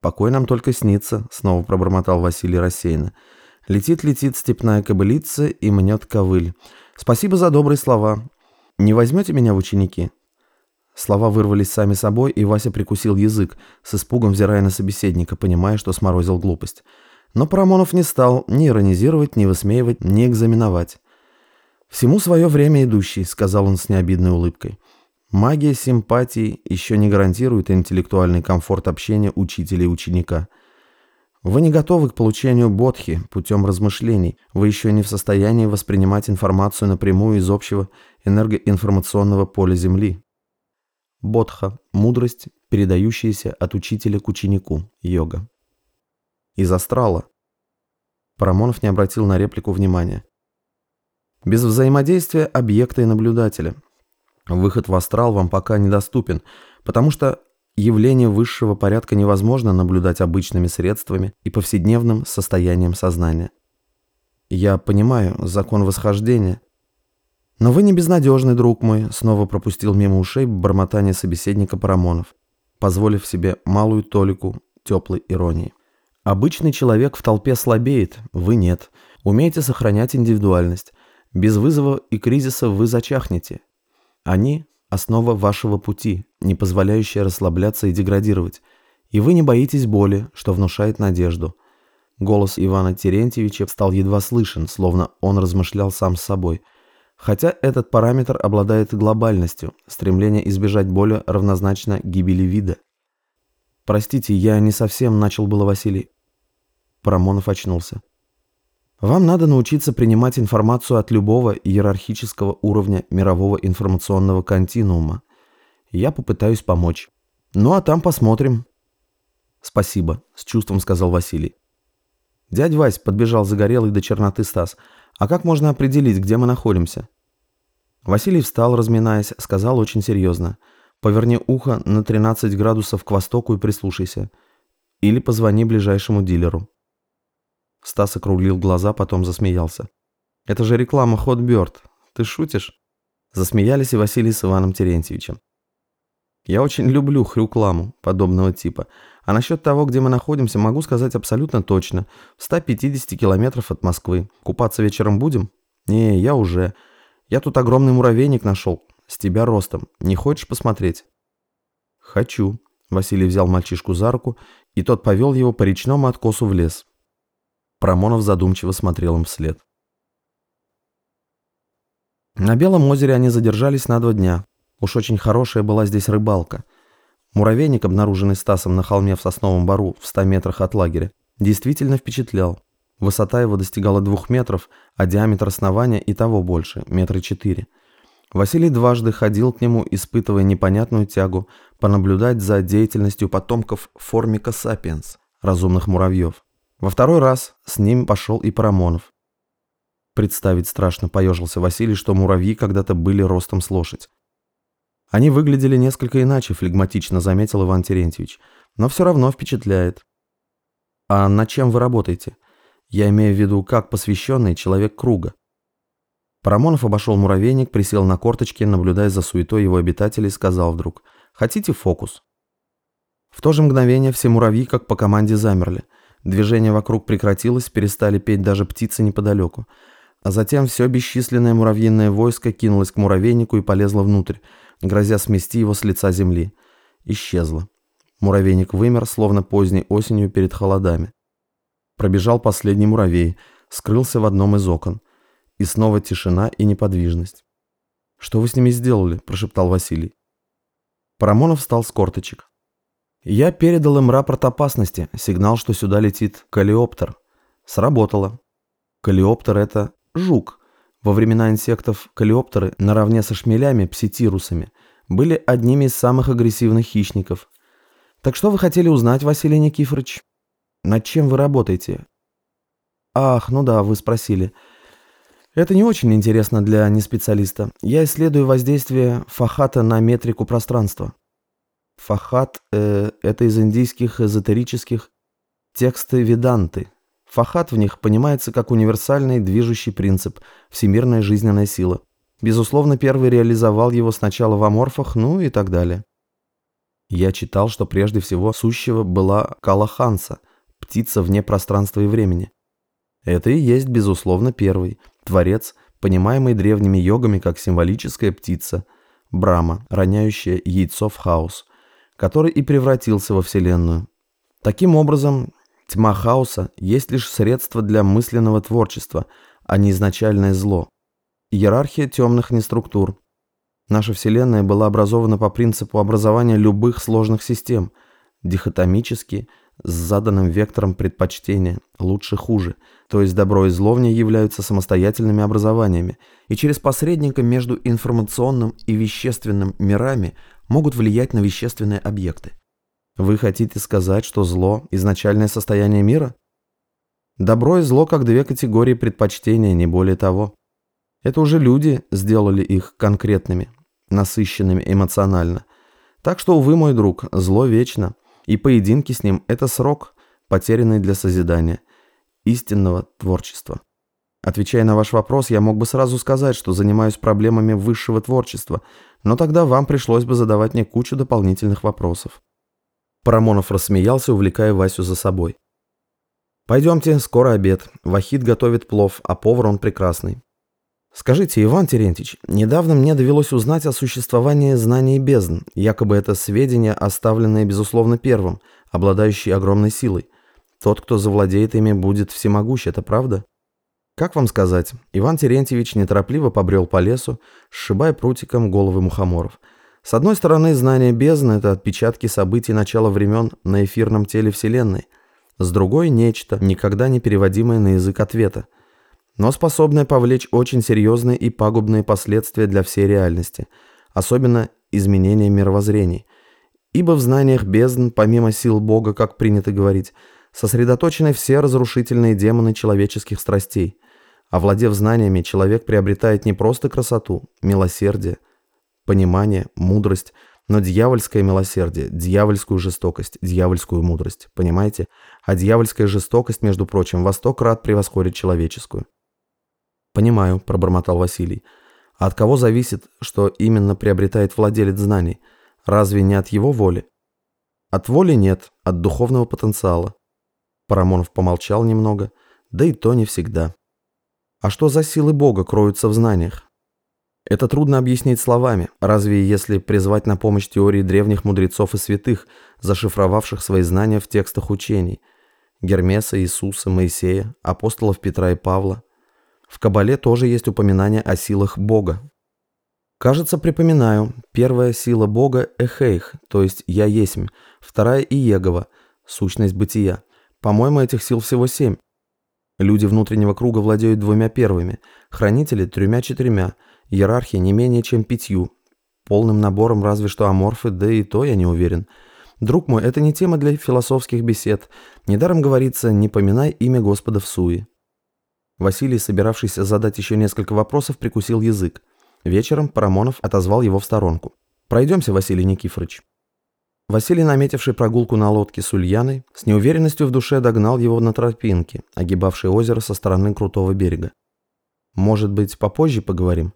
«Покой нам только снится», — снова пробормотал Василий рассеянно. «Летит-летит степная кобылица и мнет ковыль. Спасибо за добрые слова. Не возьмете меня в ученики?» Слова вырвались сами собой, и Вася прикусил язык, с испугом взирая на собеседника, понимая, что сморозил глупость. Но Парамонов не стал ни иронизировать, ни высмеивать, ни экзаменовать. «Всему свое время идущий», — сказал он с необидной улыбкой. «Магия симпатии еще не гарантирует интеллектуальный комфорт общения учителя и ученика. Вы не готовы к получению бодхи путем размышлений, вы еще не в состоянии воспринимать информацию напрямую из общего энергоинформационного поля Земли». Бодха – мудрость, передающаяся от учителя к ученику, йога. Из астрала. Парамонов не обратил на реплику внимания. Без взаимодействия объекта и наблюдателя. Выход в астрал вам пока недоступен, потому что явление высшего порядка невозможно наблюдать обычными средствами и повседневным состоянием сознания. Я понимаю закон восхождения, «Но вы не безнадежный, друг мой», — снова пропустил мимо ушей бормотание собеседника Парамонов, позволив себе малую толику теплой иронии. «Обычный человек в толпе слабеет, вы нет. Умеете сохранять индивидуальность. Без вызова и кризиса вы зачахнете. Они — основа вашего пути, не позволяющая расслабляться и деградировать. И вы не боитесь боли, что внушает надежду». Голос Ивана Терентьевича стал едва слышен, словно он размышлял сам с собой — Хотя этот параметр обладает глобальностью, стремление избежать боли равнозначно гибели вида. «Простите, я не совсем начал было Василий». Парамонов очнулся. «Вам надо научиться принимать информацию от любого иерархического уровня мирового информационного континуума. Я попытаюсь помочь. Ну а там посмотрим». «Спасибо», — с чувством сказал Василий. Дядь Вась подбежал загорелый до черноты Стас — а как можно определить, где мы находимся? Василий встал, разминаясь, сказал очень серьезно. Поверни ухо на 13 градусов к востоку и прислушайся. Или позвони ближайшему дилеру. Стас округлил глаза, потом засмеялся. «Это же реклама Hot. Ты шутишь?» Засмеялись и Василий с Иваном Терентьевичем. «Я очень люблю хрюкламу подобного типа. А насчет того, где мы находимся, могу сказать абсолютно точно. В 150 километров от Москвы. Купаться вечером будем? Не, я уже. Я тут огромный муравейник нашел. С тебя ростом. Не хочешь посмотреть? Хочу. Василий взял мальчишку за руку, и тот повел его по речному откосу в лес. Промонов задумчиво смотрел им вслед. На Белом озере они задержались на два дня. Уж очень хорошая была здесь рыбалка – Муравейник, обнаруженный Стасом на холме в Сосновом Бару в 100 метрах от лагеря, действительно впечатлял. Высота его достигала двух метров, а диаметр основания и того больше, метра четыре. Василий дважды ходил к нему, испытывая непонятную тягу, понаблюдать за деятельностью потомков формика сапиенс, разумных муравьев. Во второй раз с ним пошел и Парамонов. Представить страшно поежился Василий, что муравьи когда-то были ростом с лошадь. Они выглядели несколько иначе, флегматично заметил Иван Терентьевич, но все равно впечатляет. А над чем вы работаете? Я имею в виду, как посвященный человек круга. Парамонов обошел муравейник, присел на корточки, наблюдая за суетой его обитателей, сказал вдруг «Хотите фокус?». В то же мгновение все муравьи, как по команде, замерли. Движение вокруг прекратилось, перестали петь даже птицы неподалеку. А затем все бесчисленное муравьиное войско кинулось к муравейнику и полезло внутрь, грозя смести его с лица земли. Исчезла. Муравейник вымер, словно поздней осенью перед холодами. Пробежал последний муравей, скрылся в одном из окон. И снова тишина и неподвижность. «Что вы с ними сделали?» – прошептал Василий. Парамонов встал с корточек. «Я передал им рапорт опасности, сигнал, что сюда летит калиоптер. Сработало. Калиоптер – это жук, во времена инсектов калиоптеры, наравне со шмелями, пситирусами, были одними из самых агрессивных хищников. Так что вы хотели узнать, Василий Никифорович? Над чем вы работаете? Ах, ну да, вы спросили. Это не очень интересно для неспециалиста. Я исследую воздействие фахата на метрику пространства. Фахат э, – это из индийских эзотерических тексты Веданты – Фахат в них понимается как универсальный движущий принцип, всемирная жизненная сила. Безусловно, первый реализовал его сначала в аморфах, ну и так далее. Я читал, что прежде всего сущего была Калаханса, птица вне пространства и времени. Это и есть, безусловно, первый, творец, понимаемый древними йогами как символическая птица, Брама, роняющая яйцо в хаос, который и превратился во Вселенную. Таким образом, тьма хаоса есть лишь средство для мысленного творчества, а не изначальное зло. Иерархия темных неструктур. Наша Вселенная была образована по принципу образования любых сложных систем, дихотомически – с заданным вектором предпочтения, лучше-хуже, то есть добро и зло в ней являются самостоятельными образованиями, и через посредника между информационным и вещественным мирами могут влиять на вещественные объекты. Вы хотите сказать, что зло – изначальное состояние мира? Добро и зло как две категории предпочтения, не более того. Это уже люди сделали их конкретными, насыщенными эмоционально. Так что, увы, мой друг, зло вечно – и поединки с ним – это срок, потерянный для созидания, истинного творчества. Отвечая на ваш вопрос, я мог бы сразу сказать, что занимаюсь проблемами высшего творчества, но тогда вам пришлось бы задавать мне кучу дополнительных вопросов. Парамонов рассмеялся, увлекая Васю за собой. «Пойдемте, скоро обед. Вахид готовит плов, а повар он прекрасный. Скажите, Иван Терентьевич, недавно мне довелось узнать о существовании знаний бездн. Якобы это сведения, оставленные, безусловно, первым, обладающие огромной силой. Тот, кто завладеет ими, будет всемогущ, это правда? Как вам сказать, Иван Терентьевич неторопливо побрел по лесу, сшибая прутиком головы мухоморов. С одной стороны, знание бездны – это отпечатки событий начала времен на эфирном теле Вселенной. С другой – нечто, никогда не переводимое на язык ответа – но способная повлечь очень серьезные и пагубные последствия для всей реальности, особенно изменения мировоззрений. Ибо в знаниях бездн, помимо сил Бога, как принято говорить, сосредоточены все разрушительные демоны человеческих страстей. Овладев знаниями, человек приобретает не просто красоту, милосердие, понимание, мудрость, но дьявольское милосердие, дьявольскую жестокость, дьявольскую мудрость, понимаете? А дьявольская жестокость, между прочим, во сто крат превосходит человеческую. «Понимаю», – пробормотал Василий. «А от кого зависит, что именно приобретает владелец знаний? Разве не от его воли?» «От воли нет, от духовного потенциала». Парамонов помолчал немного, да и то не всегда. «А что за силы Бога кроются в знаниях?» Это трудно объяснить словами, разве если призвать на помощь теории древних мудрецов и святых, зашифровавших свои знания в текстах учений – Гермеса, Иисуса, Моисея, апостолов Петра и Павла, в Кабале тоже есть упоминание о силах Бога. Кажется, припоминаю. Первая сила Бога – Эхейх, то есть «Я есмь». Вторая – Иегова, сущность бытия. По-моему, этих сил всего семь. Люди внутреннего круга владеют двумя первыми, хранители – тремя-четырьмя, иерархия не менее чем пятью. Полным набором разве что аморфы, да и то я не уверен. Друг мой, это не тема для философских бесед. Недаром говорится «не поминай имя Господа в суе». Василий, собиравшийся задать еще несколько вопросов, прикусил язык. Вечером Парамонов отозвал его в сторонку. «Пройдемся, Василий Никифорович». Василий, наметивший прогулку на лодке с Ульяной, с неуверенностью в душе догнал его на тропинке, огибавшей озеро со стороны крутого берега. «Может быть, попозже поговорим?»